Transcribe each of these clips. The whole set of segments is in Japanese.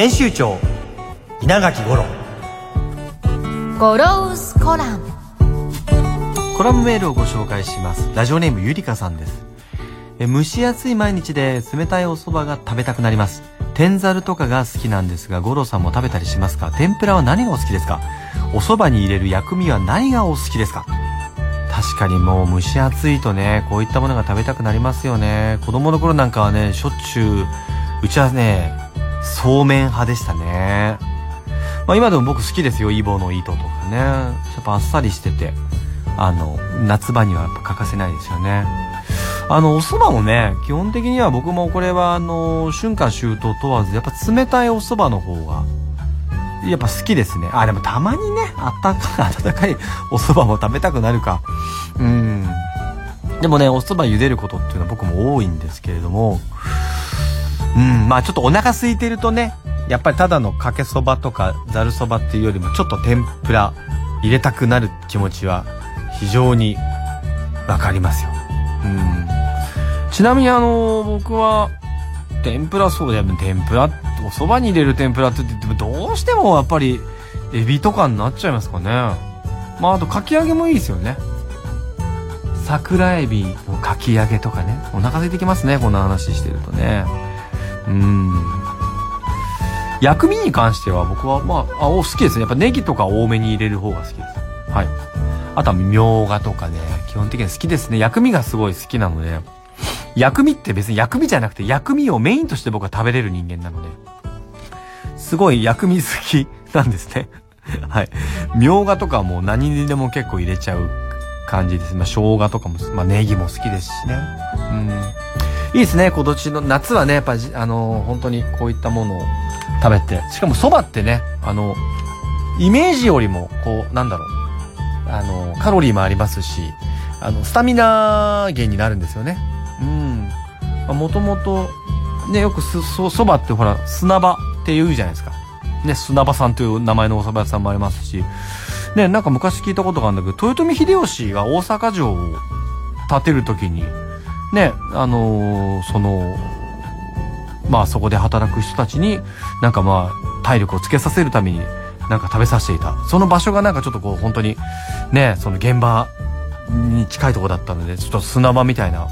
編集長稲垣五郎。ゴロウスコラム。コラムメールをご紹介します。ラジオネームゆりかさんです。え蒸し暑い毎日で冷たいお蕎麦が食べたくなります。天ざるとかが好きなんですが五郎さんも食べたりしますか？天ぷらは何がお好きですか？お蕎麦に入れる薬味は何がお好きですか？確かにもう蒸し暑いとねこういったものが食べたくなりますよね。子供の頃なんかはねしょっちゅううちはねそうめん派でしたね。まあ今でも僕好きですよイボの糸とかね。やっぱあっさりしてて。あの夏場にはやっぱ欠かせないですよね。あのお蕎麦もね基本的には僕もこれはあの春夏秋冬問わずやっぱ冷たいお蕎麦の方がやっぱ好きですね。あでもたまにねあったかい温かいお蕎麦も食べたくなるか。うん。でもねお蕎麦茹でることっていうのは僕も多いんですけれどもうんまあちょっとお腹空いてるとねやっぱりただのかけそばとかざるそばっていうよりもちょっと天ぷら入れたくなる気持ちは非常にわかりますよ。うん。ちなみにあの僕は天ぷらそうだよ天ぷらお蕎麦に入れる天ぷらって言ってもどうしてもやっぱりエビとかになっちゃいますかね。まああとかき揚げもいいですよね。桜エビのかき揚げとかね。お腹空いてきますねこんな話してるとね。うん薬味に関しては僕はまああ好きですねやっぱネギとか多めに入れる方が好きですはいあとはみょうがとかね基本的に好きですね薬味がすごい好きなので薬味って別に薬味じゃなくて薬味をメインとして僕は食べれる人間なので、すごい薬味好きなんですね。はい。みょうがとかも何にでも結構入れちゃう感じです。まあ、生姜とかも、まあ、ネギも好きですしね。うん。いいですね、今年の夏はね、やっぱり、あの、本当にこういったものを食べて。しかも蕎麦ってね、あの、イメージよりも、こう、なんだろう。あの、カロリーもありますし、あの、スタミナ源になるんですよね。うん。もともと、ね、よくす、そ、そばってほら、砂場って言うじゃないですか。ね、砂場さんという名前のお蕎麦屋さんもありますし、ね、なんか昔聞いたことがあるんだけど、豊臣秀吉が大阪城を建てるときに、ね、あのーその、まあそこで働く人たちに、なんかまあ、体力をつけさせるために、なんか食べさせていた。その場所がなんかちょっとこう、本当に、ね、その現場に近いとこだったので、ちょっと砂場みたいな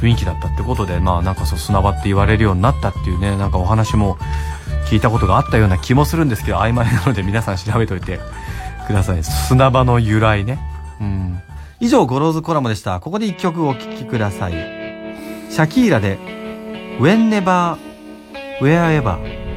雰囲気だったってことで、まあなんかそう砂場って言われるようになったっていうね、なんかお話も聞いたことがあったような気もするんですけど、曖昧なので皆さん調べといて ください。砂場の由来ね。うん。以上、ゴローズコラムでした。ここで一曲お聴きください。シャキーラで、Whenever, Wherever。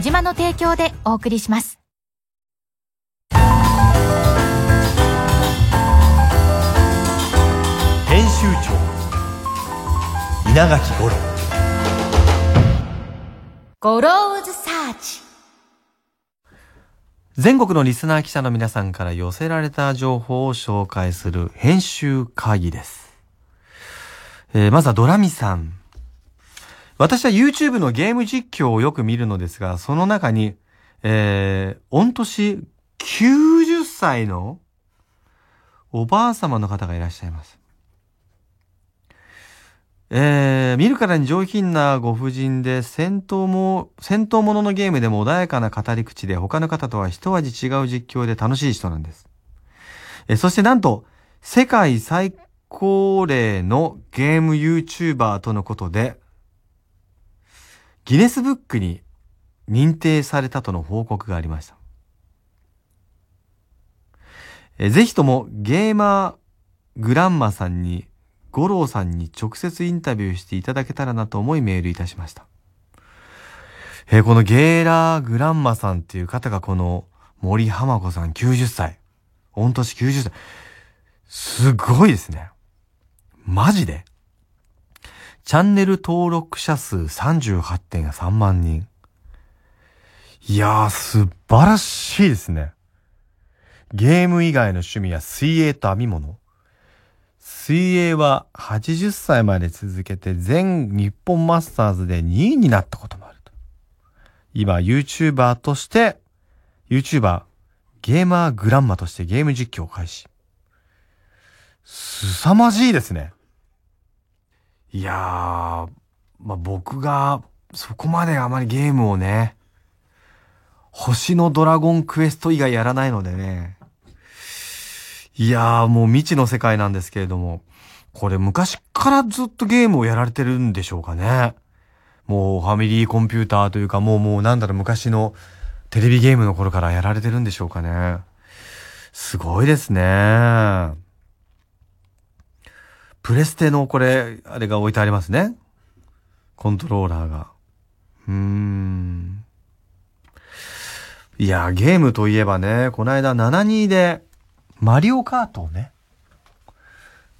小島の提供でお送りします。編集長稲垣五郎ゴローズサーチ。全国のリスナー記者の皆さんから寄せられた情報を紹介する編集会議です。えーまずはドラミさん。私は YouTube のゲーム実況をよく見るのですが、その中に、えー、御年90歳のおばあ様の方がいらっしゃいます。えー、見るからに上品なご婦人で、戦闘も、戦闘もののゲームでも穏やかな語り口で、他の方とは一味違う実況で楽しい人なんです。えーそしてなんと、世界最高齢のゲーム YouTuber とのことで、ギネスブックに認定されたとの報告がありました。えぜひともゲーマーグランマさんに五郎さんに直接インタビューしていただけたらなと思いメールいたしました。えこのゲーラーグランマさんっていう方がこの森浜子さん90歳。御年90歳。すごいですね。マジでチャンネル登録者数38.3万人。いやー、素晴らしいですね。ゲーム以外の趣味は水泳と編み物。水泳は80歳まで続けて全日本マスターズで2位になったこともあると。今 YouTuber として、YouTuber ゲーマーグランマとしてゲーム実況を開始。凄まじいですね。いやー、まあ、僕がそこまであまりゲームをね、星のドラゴンクエスト以外やらないのでね。いやーもう未知の世界なんですけれども、これ昔からずっとゲームをやられてるんでしょうかね。もうファミリーコンピューターというかもうもうなんだろう昔のテレビゲームの頃からやられてるんでしょうかね。すごいですね。プレステのこれ、あれが置いてありますね。コントローラーが。うーん。いや、ゲームといえばね、この間72で、マリオカートをね、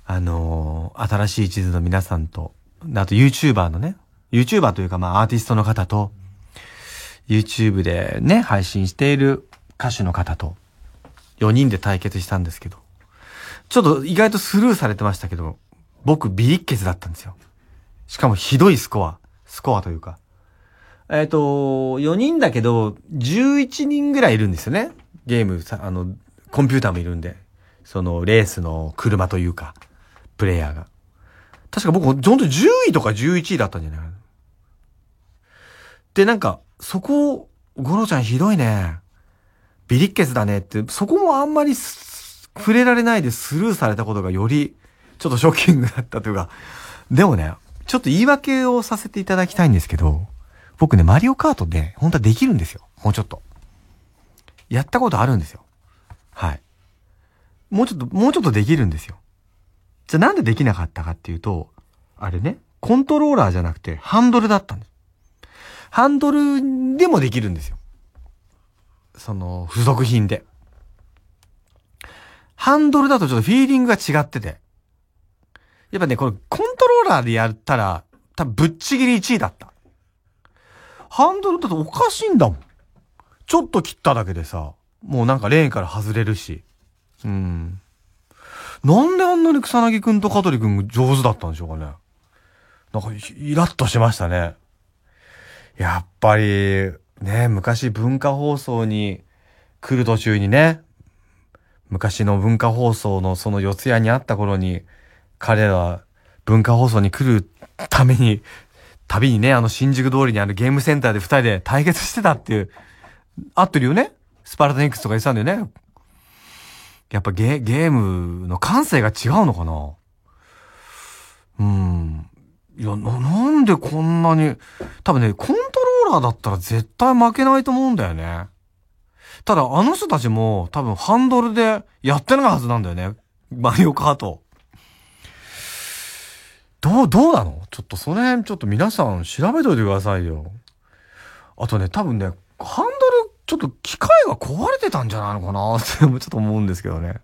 あのー新しい地図の皆さんと、あと YouTuber のね、YouTuber というかまあアーティストの方と、YouTube でね、配信している歌手の方と、4人で対決したんですけど、ちょっと意外とスルーされてましたけど、僕ビリッケツだったんですよ。しかもひどいスコア、スコアというか。えっ、と、4人だけど、11人ぐらいいるんですよね。ゲームさ、あの、コンピューターもいるんで。その、レースの車というか、プレイヤーが。確か僕、ほんと10位とか11位だったんじゃないかな。で、なんか、そこを、ゴロちゃんひどいね。ビリッケツだねって、そこもあんまり触れられないでスルーされたことがより、ちょっとショッキングだったというか、でもね、ちょっと言い訳をさせていただきたいんですけど、僕ね、マリオカートで、本当はできるんですよ。もうちょっと。やったことあるんですよ。はい。もうちょっと、もうちょっとできるんですよ。じゃあなんでできなかったかっていうと、あれね、コントローラーじゃなくて、ハンドルだったんです。ハンドルでもできるんですよ。その、付属品で。ハンドルだとちょっとフィーリングが違ってて。やっぱね、これコントローラーでやったら、多分ぶっちぎり1位だった。ハンドルだとおかしいんだもん。ちょっと切っただけでさ、もうなんかレーンから外れるし。うん。なんであんなに草薙くんと香取くん上手だったんでしょうかね。なんかイラッとしましたね。やっぱり、ね、昔文化放送に来る途中にね、昔の文化放送のその四谷にあった頃に、彼らは文化放送に来るために、旅にね、あの新宿通りにあるゲームセンターで二人で対決してたっていう、合ってるよね？スパルタニックスとか言ってたんだよね？やっぱゲゲームの感性が違うのかな？うん。いや、な、なんでこんなに、多分ね、コントローラーだったら絶対負けないと思うんだよね。ただ、あの人たちも多分ハンドルでやってないはずなんだよね。マリオカート。どう、どうなの？ちょっとその辺ちょっと皆さん調べといてくださいよ。あとね、多分ね、ハンドル、ちょっと機械が壊れてたんじゃないのかな？っ てちょっと思うんですけどね。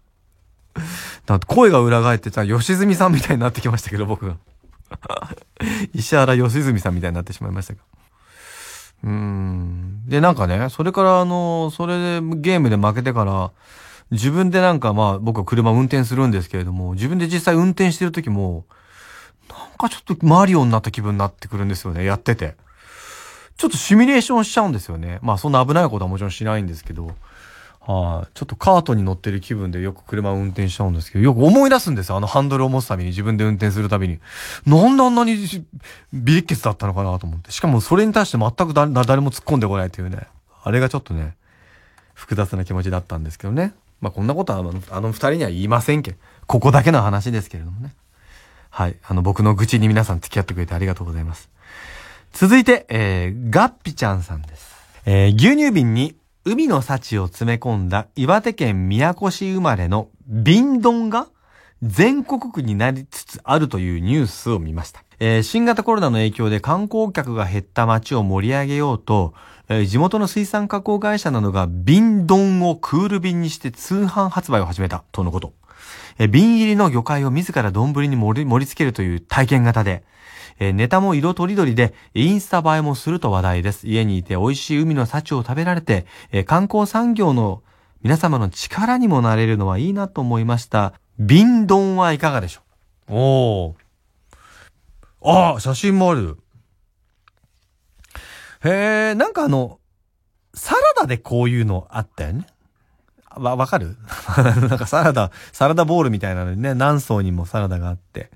だって声が裏返ってさ、吉住さんみたいになってきましたけど、僕が。石原良純さんみたいになってしまいましたが。うん。で、なんかね、それからあの、それでゲームで負けてから、自分でなんかまあ僕は車運転するんですけれども、自分で実際運転してる時も、なんかちょっとマリオになった気分になってくるんですよね、やってて。ちょっとシミュレーションしちゃうんですよね。まあそんな危ないことはもちろんしないんですけど、はい、ちょっとカートに乗ってる気分でよく車を運転しちゃうんですけど、よく思い出すんですよ。あのハンドルを持つたびに自分で運転するたびに。なんであんなにビリッケツだったのかなと思って。しかもそれに対して全く誰も突っ込んでこないというね。あれがちょっとね、複雑な気持ちだったんですけどね。まあこんなことはあのあの二人には言いませんけど、ここだけの話ですけれどもね。はい。あの僕の愚痴に皆さん付き合ってくれてありがとうございます。続いて、えー、ガッピちゃんさんです。えー、牛乳瓶に海の幸を詰め込んだ岩手県宮古市生まれの瓶丼が全国区になりつつあるというニュースを見ました。えー新型コロナの影響で観光客が減った街を盛り上げようと、えー地元の水産加工会社などが瓶丼をクール瓶にして通販発売を始めたとのこと。え瓶入りの魚介を自ら丼に盛り盛り付けるという体験型で、えネタも色とりどりで、インスタ映えもすると話題です。家にいて美味しい海の幸を食べられて、え観光産業の皆様の力にもなれるのはいいなと思いました。瓶丼はいかがでしょう？おー。ああ、写真もある。へえ、なんかあの、サラダでこういうのあったよね。わ、わかる？なんかサラダ、サラダボールみたいなのにね、何層にもサラダがあって、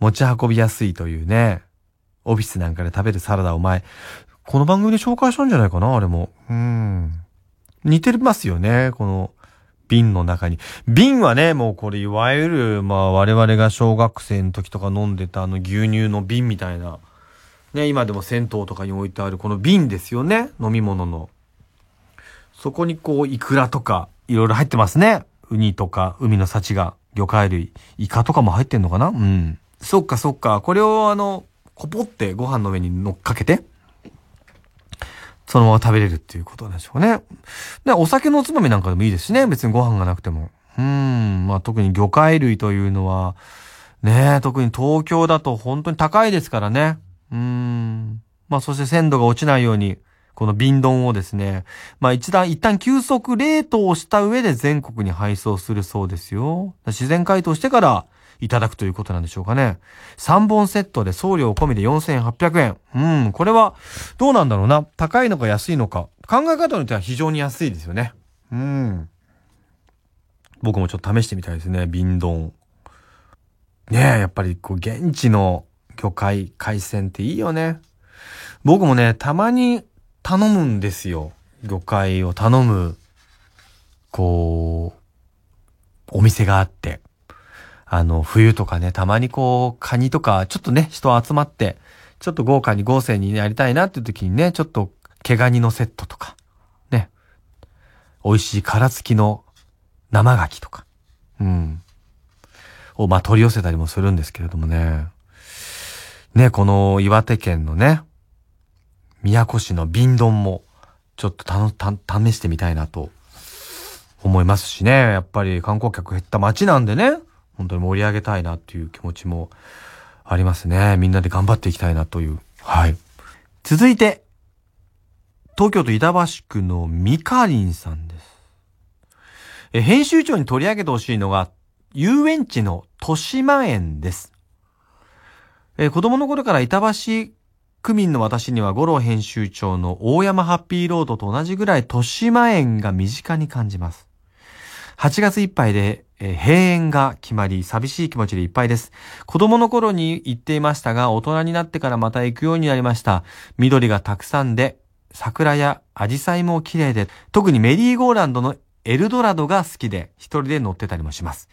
持ち運びやすいというね、オフィスなんかで食べるサラダを前、この番組で紹介したんじゃないかな、あれも。うん。似てますよね、この瓶の中に。瓶はね、もうこれいわゆる、まあ我々が小学生の時とか飲んでたあの牛乳の瓶みたいな、ね、今でも銭湯とかに置いてあるこの瓶ですよね、飲み物の。そこにこう、イクラとか、いろいろ入ってますね。ウニとか、海の幸が、魚介類、イカとかも入ってんのかな？うん。そっかそっか。これをあの、こぽってご飯の上に乗っかけて、そのまま食べれるっていうことなんでしょうね。で、お酒のおつまみなんかでもいいですしね。別にご飯がなくても。うん。まあ特に魚介類というのは、ね、特に東京だと本当に高いですからね。うん。まあそして鮮度が落ちないように、この瓶丼をですね、まあ一旦、一旦急速冷凍した上で全国に配送するそうですよ。自然解凍してからいただくということなんでしょうかね。3本セットで送料込みで4800円。うん、これはどうなんだろうな。高いのか安いのか。考え方によっては非常に安いですよね。うん。僕もちょっと試してみたいですね。瓶丼。ねえ、やっぱりこう現地の魚介、海鮮っていいよね。僕もね、たまに頼むんですよ。魚介を頼む、こう、お店があって。あの、冬とかね、たまにこう、カニとか、ちょっとね、人集まって、ちょっと豪華に豪勢にやりたいなっていう時にね、ちょっと、毛ガニのセットとか、ね、美味しい殻付きの生牡蠣とか、うん、を、まあ、取り寄せたりもするんですけれどもね。ね、この岩手県のね、宮古市の瓶丼も、ちょっとたの、た、試してみたいなと思いますしね。やっぱり観光客減った街なんでね、本当に盛り上げたいなっていう気持ちもありますね。みんなで頑張っていきたいなという。はい。続いて、東京都板橋区のミカリンさんです。え、編集長に取り上げてほしいのが、遊園地の豊島園です。え子供の頃から板橋区民の私には五郎編集長の大山ハッピーロードと同じぐらい豊島園が身近に感じます。8月いっぱいで、えー閉園が決まり、寂しい気持ちでいっぱいです。子供の頃に行っていましたが、大人になってからまた行くようになりました。緑がたくさんで、桜やアジサイも綺麗で、特にメリーゴーランドのエルドラドが好きで、一人で乗ってたりもします。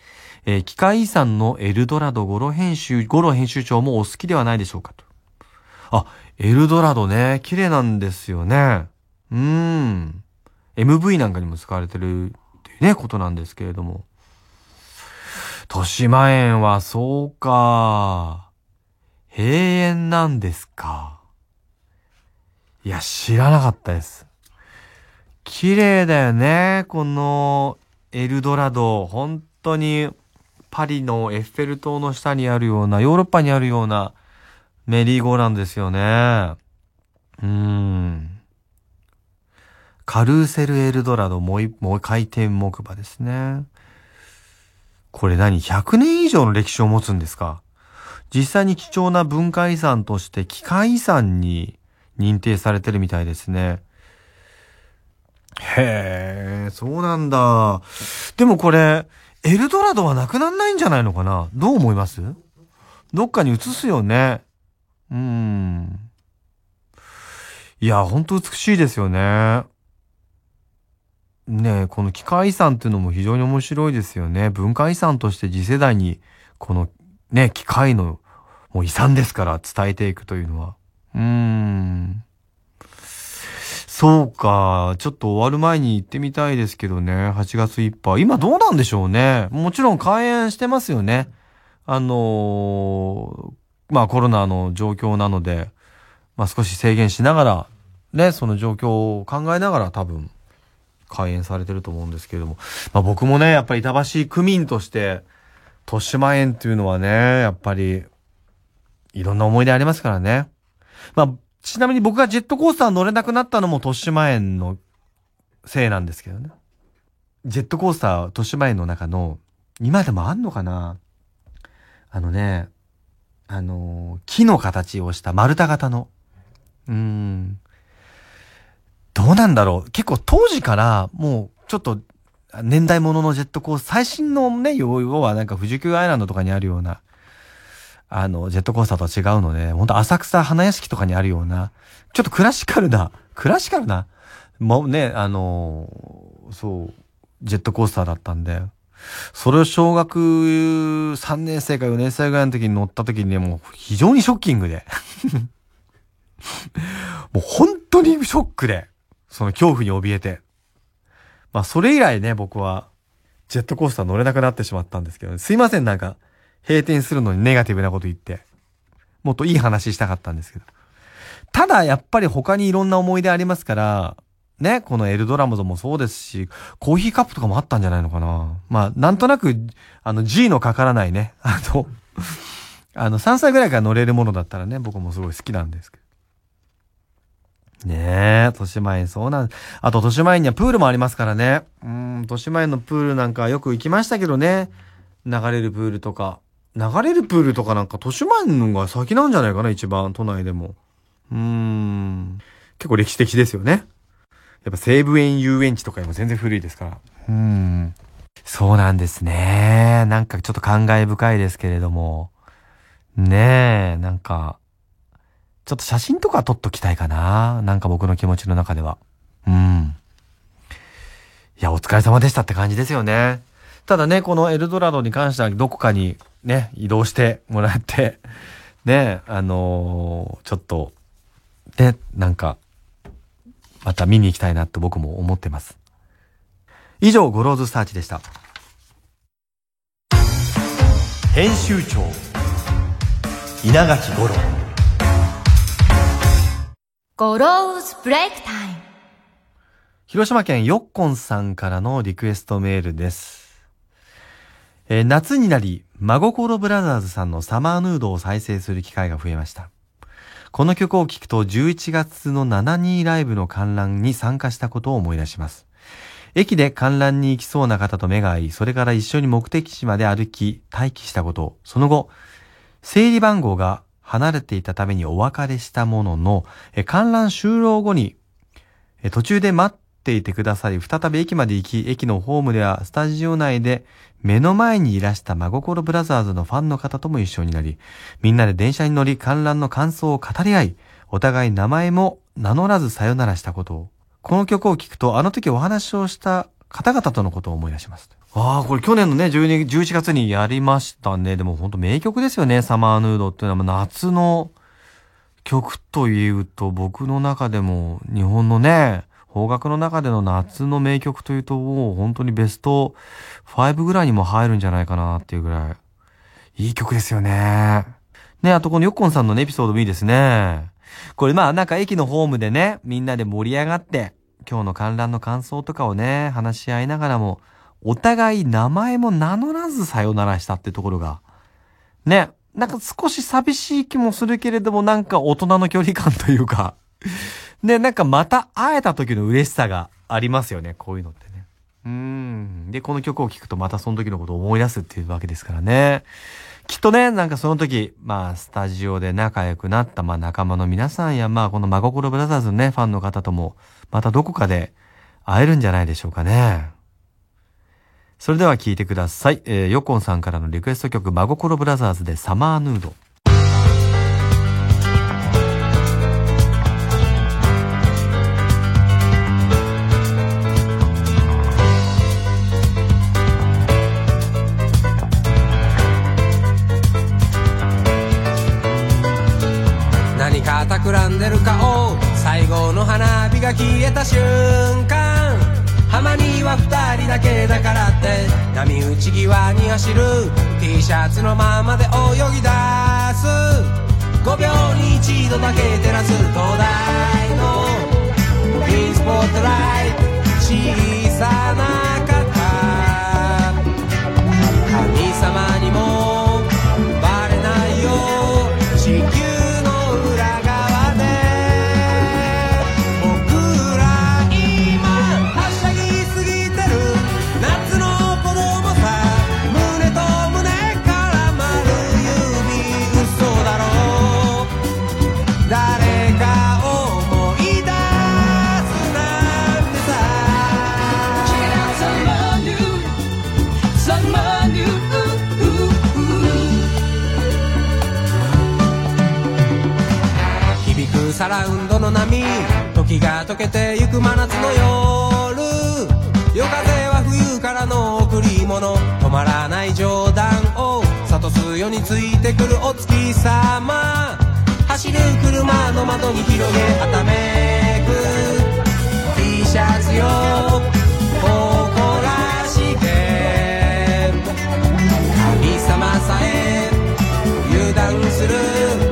えー機械遺産のエルドラドゴロ編集、ゴロ編集長もお好きではないでしょうかと。あ、エルドラドね、綺麗なんですよね。うん。MV なんかにも使われてるっていうね、ことなんですけれども。豊島園はそうか。閉園なんですか。いや、知らなかったです。綺麗だよね。このエルドラド。本当にパリのエッフェル塔の下にあるような、ヨーロッパにあるようなメリーゴーランドですよね。うーん。カルーセルエルドラドもう一、もう回転木馬ですね。これ何 ?100 年以上の歴史を持つんですか？実際に貴重な文化遺産として機械遺産に認定されてるみたいですね。へえ、そうなんだ。でもこれ、エルドラドはなくなんないんじゃないのかな？どう思います？どっかに移すよね。うん。いや、ほんと美しいですよね。ねえ、この機械遺産っていうのも非常に面白いですよね。文化遺産として次世代に、このね、機械のもう遺産ですから伝えていくというのは。うーん。そうか。ちょっと終わる前に行ってみたいですけどね。8月いっぱい。今どうなんでしょうね。もちろん開園してますよね。あのーまあコロナの状況なので、まあ少し制限しながら、ね、その状況を考えながら多分開園されてると思うんですけれども。まあ僕もね、やっぱり板橋区民として、豊島園っていうのはね、やっぱり、いろんな思い出ありますからね。まあ、ちなみに僕がジェットコースター乗れなくなったのも豊島園のせいなんですけどね。ジェットコースター豊島園の中の、今でもあんのかな？あのね、あの木の形をした丸太型の。うん。どうなんだろう結構当時からもうちょっと年代物のジェットコースター、最新のね、要はなんか富士急アイランドとかにあるような、あの、ジェットコースターとは違うので、本当浅草花屋敷とかにあるような、ちょっとクラシカルな、クラシカルな、もうね、あのーそう、ジェットコースターだったんで、それを小学3年生か4年生ぐらいの時に乗った時にね、もう非常にショッキングで。もう本当にショックで、その恐怖に怯えて。まあそれ以来ね、僕は、ジェットコースター乗れなくなってしまったんですけど、ねすいません、なんか、閉店するのにネガティブなこと言って。もっといい話したかったんですけど。ただ、やっぱり他にいろんな思い出ありますから、ね、このエルドラムゾもそうですし、コーヒーカップとかもあったんじゃないのかな。まあ、なんとなく、あの、G のかからないね、あの、あの、3歳ぐらいから乗れるものだったらね、僕もすごい好きなんですけど。ねえ、豊島園そうなん、あと豊島園にはプールもありますからね。うん、豊島園のプールなんかよく行きましたけどね。流れるプールとか。流れるプールとかなんか豊島園のが先なんじゃないかな、一番、都内でも。うーん。結構歴史的ですよね。やっぱ西武園遊園地とかよりも全然古いですから。うーん。そうなんですね。なんかちょっと感慨深いですけれども。ねえ、なんか、ちょっと写真とか撮っときたいかな。なんか僕の気持ちの中では。うん。いや、お疲れ様でしたって感じですよね。ただね、このエルドラドに関してはどこかにね、移動してもらって、ね、あのーちょっと、ね、なんか、また見に行きたいなって僕も思ってます。以上、ゴローズスターチでした。編集長稲垣吾郎ゴローズブレイクタイム広島県よっこんさんからのリクエストメールです。えー夏になり、真心ブラザーズさんのサマーヌードを再生する機会が増えました。この曲を聴くと11月の72ライブの観覧に参加したことを思い出します。駅で観覧に行きそうな方と目が合い、それから一緒に目的地まで歩き、待機したこと、その後、整理番号が離れていたためにお別れしたものの、観覧終了後に途中で待っていてくださり、再び駅まで行き、駅のホームではスタジオ内で目の前にいらした真心ブラザーズのファンの方とも一緒になり、みんなで電車に乗り観覧の感想を語り合い、お互い名前も名乗らずさよならしたことを。この曲を聴くと、あの時お話をした方々とのことを思い出します。ああ、これ去年のね、12 11月にやりましたね。でも本当名曲ですよね、サマーヌードっていうのは。夏の曲というと僕の中でも日本のね、邦楽の中での夏の名曲というともう本当にベスト5ぐらいにも入るんじゃないかなっていうぐらい。いい曲ですよね。ね、あとこのヨッコンさんのねエピソードもいいですね。これまあなんか駅のホームでね、みんなで盛り上がって今日の観覧の感想とかをね、話し合いながらも、お互い名前も名乗らずさよならしたってところが、ね、なんか少し寂しい気もするけれども、なんか大人の距離感というか、ね、なんかまた会えた時の嬉しさがありますよね、こういうのってね。うーん。で、この曲を聴くとまたその時のことを思い出すっていうわけですからね。きっとね、なんかその時、まあ、スタジオで仲良くなった、まあ、仲間の皆さんや、まあ、この真心ブラザーズのね、ファンの方とも、またどこかで会えるんじゃないでしょうかね。それでは聴いてください。えー、ヨコンさんからのリクエスト曲、真心ブラザーズでサマーヌード。企んでる顔最後の花火が消えた瞬間。浜には2人だけだからって波打ち際に走る。T シャツのままで泳ぎ出す。5秒に1度だけ照らす灯台の溶けてゆく真夏の夜。夜風は冬からの贈り物。止まらない冗談を諭すようについてくるお月様。走る車の窓に広げはためく。T シャツよ誇らしげ。神様さえ油断する。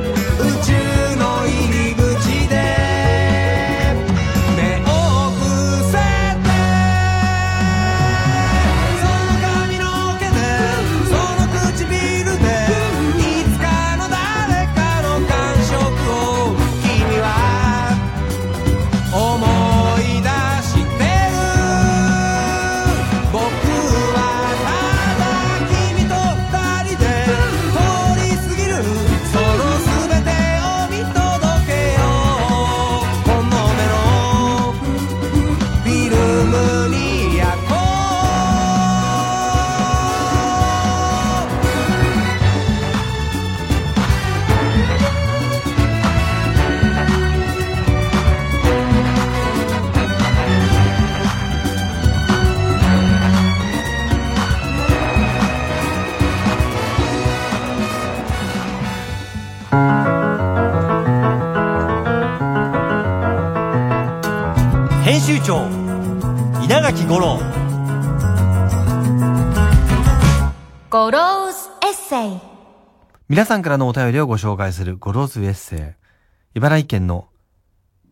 皆さんからのお便りをご紹介するゴローズエッセイ。茨城県の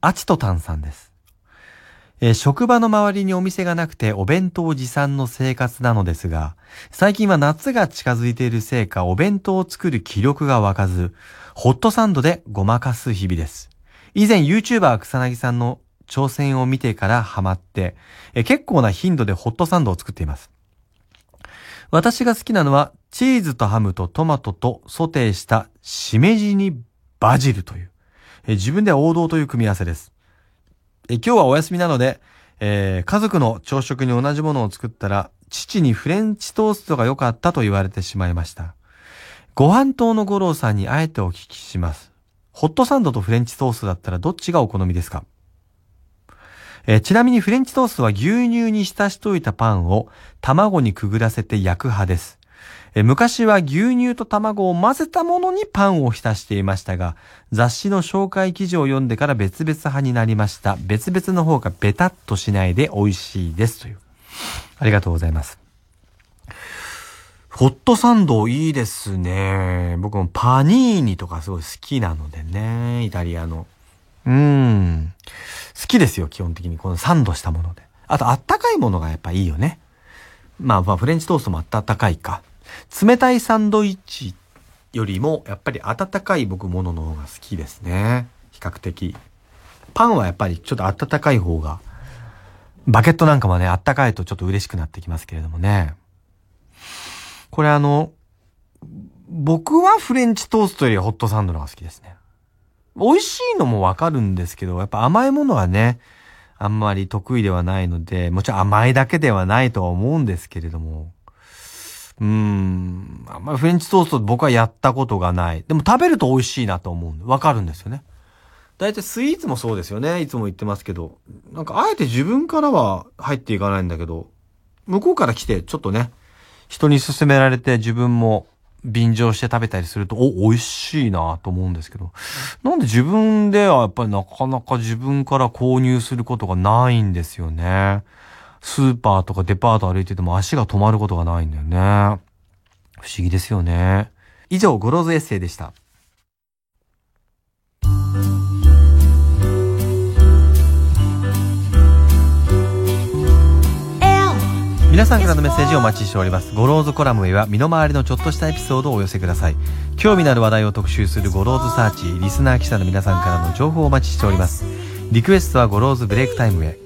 アチトタンさんです。えー職場の周りにお店がなくてお弁当持参の生活なのですが、最近は夏が近づいているせいかお弁当を作る気力が湧かず、ホットサンドでごまかす日々です。以前 YouTuber 草薙さんの挑戦を見てからハマって、え結構な頻度でホットサンドを作っています。私が好きなのは、チーズとハムとトマトとソテーしたしめじにバジルという、え自分では王道という組み合わせです。え今日はお休みなので、えー家族の朝食に同じものを作ったら、父にフレンチトーストが良かったと言われてしまいました。ご飯党の五郎さんにあえてお聞きします。ホットサンドとフレンチトーストだったらどっちがお好みですか？えーちなみにフレンチトーストは牛乳に浸しといたパンを卵にくぐらせて焼く派です。え昔は牛乳と卵を混ぜたものにパンを浸していましたが、雑誌の紹介記事を読んでから別々派になりました。別々の方がベタっとしないで美味しいです。という。ありがとうございます。ホットサンドいいですね。僕もパニーニとかすごい好きなのでね。イタリアの。うん。好きですよ、基本的に。このサンドしたもので。あと、あったかいものがやっぱいいよね。まあ、まあ、フレンチトーストもあったかいか。冷たいサンドイッチよりも、やっぱり温かい僕ものの方が好きですね。比較的。パンはやっぱりちょっと温かい方が、バケットなんかもね、あったかいとちょっと嬉しくなってきますけれどもね。これあの、僕はフレンチトーストよりホットサンドの方が好きですね。美味しいのもわかるんですけど、やっぱ甘いものはね、あんまり得意ではないので、もちろん甘いだけではないとは思うんですけれども、うーん、あんまりフレンチトースト僕はやったことがない。でも食べると美味しいなと思うわかるんですよね。大体スイーツもそうですよね。いつも言ってますけど。なんかあえて自分からは入っていかないんだけど、向こうから来てちょっとね、人に勧められて自分も便乗して食べたりすると、お、美味しいなと思うんですけど、なんで自分ではやっぱりなかなか自分から購入することがないんですよね。スーパーとかデパート歩いてても足が止まることがないんだよね。不思議ですよね。以上、ゴローズエッセイでした。皆さんからのメッセージをお待ちしております。ゴローズコラムへは身の回りのちょっとしたエピソードをお寄せください。興味のある話題を特集するゴローズサーチ、リスナー記者の皆さんからの情報をお待ちしております。リクエストはゴローズブレイクタイムへ。